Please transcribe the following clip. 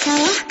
salah